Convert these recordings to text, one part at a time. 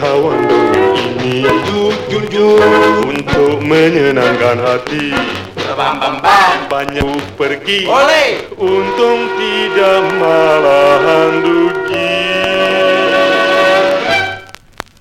kawan dunia ini Untuk menyenangkan hati. Bam, bam, bam. Banyak pergi. Oleh. Untung tidak malahan rugi.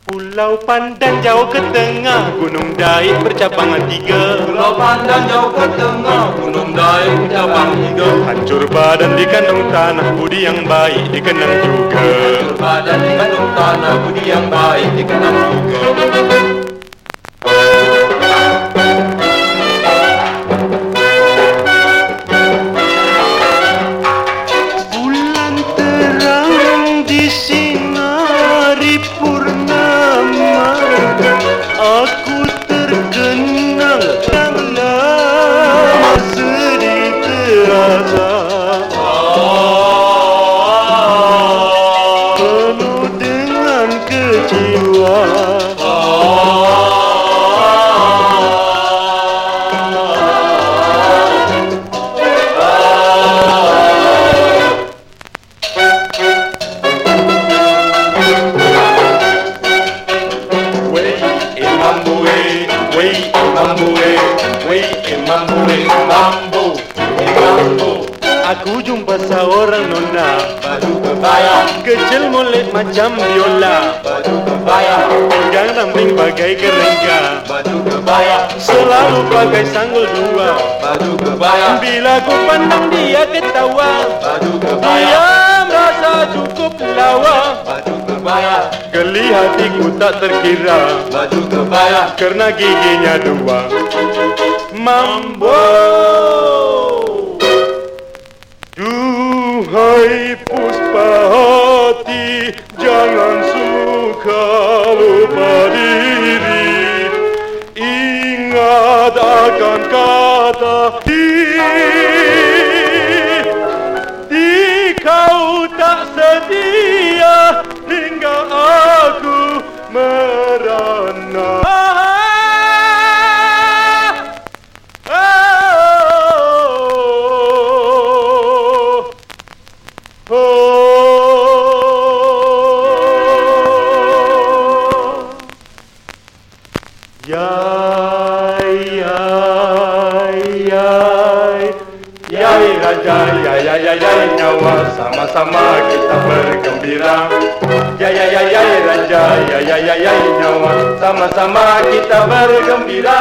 Pulau Pandan jauh ke tengah Gunung Daik bercabangan tiga. Pulau Pandan jauh ke tengah Gunung Daik bercabangan tiga. Hancur badan di kandung tanah Budi yang baik dikenang juga. Hancur badan di kandung tanah tanah, budi yang baik dikenang juga. Wey imambue, mambo, mambo. Aku jumpa seorang nona. Baju kebaya, Kecil molek macam biola. Baju kebaya, Pegang ramping bagai kerengga baju kebaya, Selalu pakai sanggul dua. Baju kebaya, Bila ku pandang dia ketawa. Baju kebaya, Dia merasa cukup lawa. Baju kebaya, Geli hatiku tak terkira. Baju kebaya. Karena giginya dua Mambo! Duhai puspa hati Jangan suka lupa diri. Ingat akan kata yai, yai Nyawa sama-sama kita bergembira. Yai, yai, yai, yai Raja, yai, yai, yai, yai Nyawa sama-sama kita bergembira.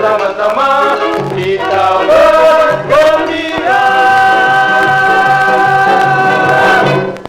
Sama-sama kita bergembira